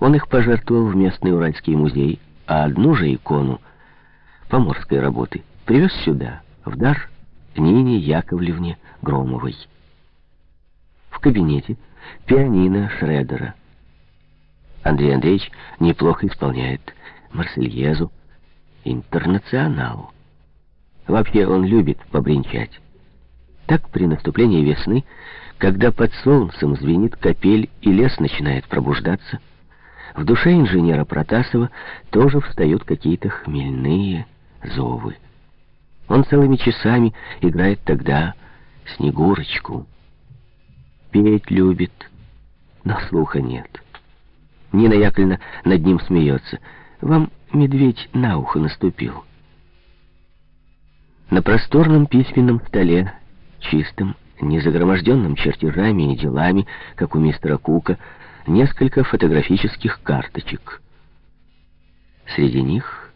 Он их пожертвовал в местный Уральский музей, а одну же икону поморской работы привез сюда, в дар Нине Яковлевне Громовой. В кабинете пианино Шредера. Андрей Андреевич неплохо исполняет Марсельезу, интернационал. Вообще он любит побренчать. Так при наступлении весны, когда под солнцем звенит капель и лес начинает пробуждаться, в душе инженера Протасова тоже встают какие-то хмельные зовы. Он целыми часами играет тогда Снегурочку. Петь любит, но слуха нет. Нина Яковлевна над ним смеется. Вам медведь на ухо наступил. На просторном письменном столе, чистым, не загроможденным чертежами и делами, как у мистера Кука, несколько фотографических карточек. Среди них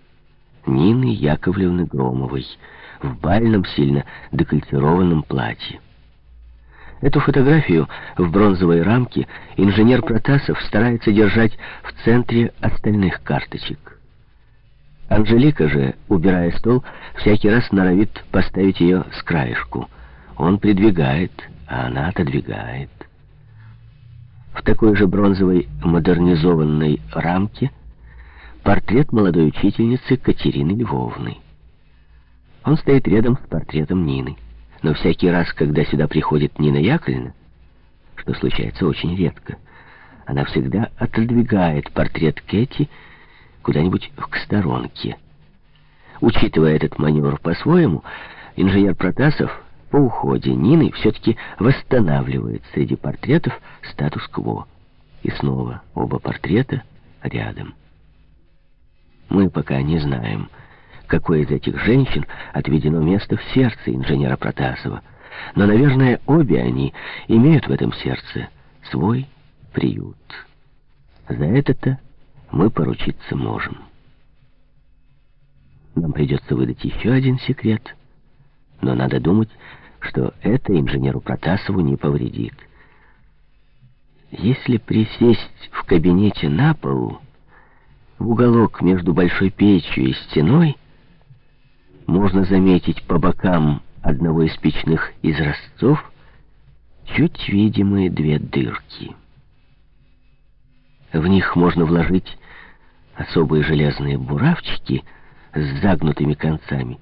Нины Яковлевны Громовой в бальном, сильно декольтированном платье. Эту фотографию в бронзовой рамке инженер Протасов старается держать в центре остальных карточек. Анжелика же, убирая стол, всякий раз норовит поставить ее с краешку. Он придвигает, а она отодвигает. В такой же бронзовой модернизованной рамке портрет молодой учительницы Катерины Львовны. Он стоит рядом с портретом Нины. Но всякий раз, когда сюда приходит Нина Яковлевна, что случается очень редко, она всегда отодвигает портрет Кэти куда-нибудь к сторонке. Учитывая этот маневр по-своему, инженер Протасов по уходе Нины все-таки восстанавливает среди портретов статус-кво. И снова оба портрета рядом. Мы пока не знаем, какой из этих женщин отведено место в сердце инженера Протасова. Но, наверное, обе они имеют в этом сердце свой приют. За это-то мы поручиться можем. Нам придется выдать еще один секрет, но надо думать, что это инженеру Протасову не повредит. Если присесть в кабинете на полу, в уголок между большой печью и стеной, можно заметить по бокам одного из печных изразцов чуть видимые две дырки. В них можно вложить особые железные буравчики с загнутыми концами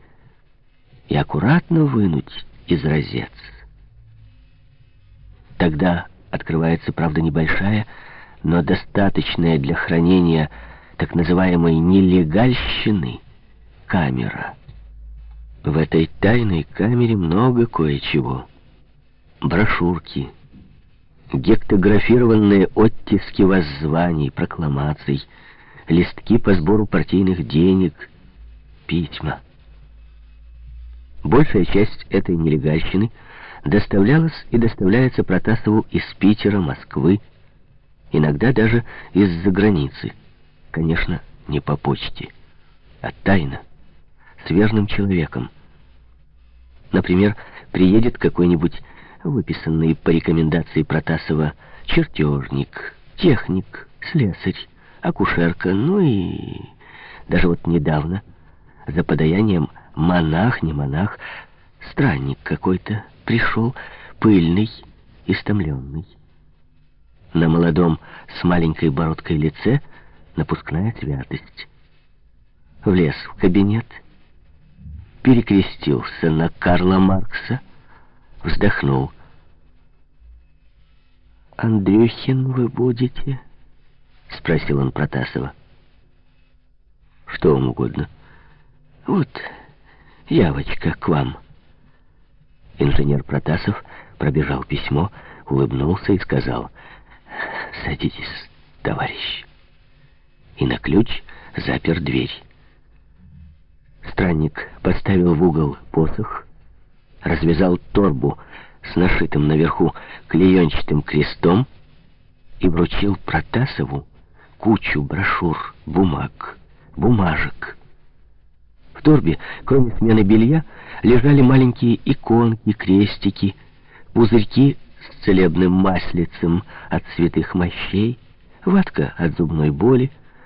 и аккуратно вынуть изразец. Тогда открывается, правда, небольшая, но достаточная для хранения так называемой нелегальщины камера. В этой тайной камере много кое-чего. Брошюрки, гектографированные оттиски воззваний, прокламаций, листки по сбору партийных денег, письма. Большая часть этой нелегальщины доставлялась и доставляется Протасову из Питера, Москвы, иногда даже из-за границы. Конечно, не по почте, а тайно, с верным человеком. Например, приедет какой-нибудь выписанный по рекомендации Протасова чертежник, техник, слесарь, акушерка, ну и даже вот недавно за подаянием монах, не монах, странник какой-то пришел, пыльный, истомленный. На молодом с маленькой бородкой лице напускная святость. Влез в кабинет, перекрестился на Карла Маркса, вздохнул. «Андрюхин вы будете?» — спросил он Протасова. «Что вам угодно?» «Вот, явочка к вам». Инженер Протасов пробежал письмо, улыбнулся и сказал, «Садитесь, товарищ». И на ключ запер дверь. Странник поставил в угол посох, развязал торбу с нашитым наверху клеенчатым крестом и вручил Протасову кучу брошюр, бумаг, бумажек. В торбе, кроме смены белья, лежали маленькие иконки, крестики, пузырьки с целебным маслицем от святых мощей, ватка от зубной боли,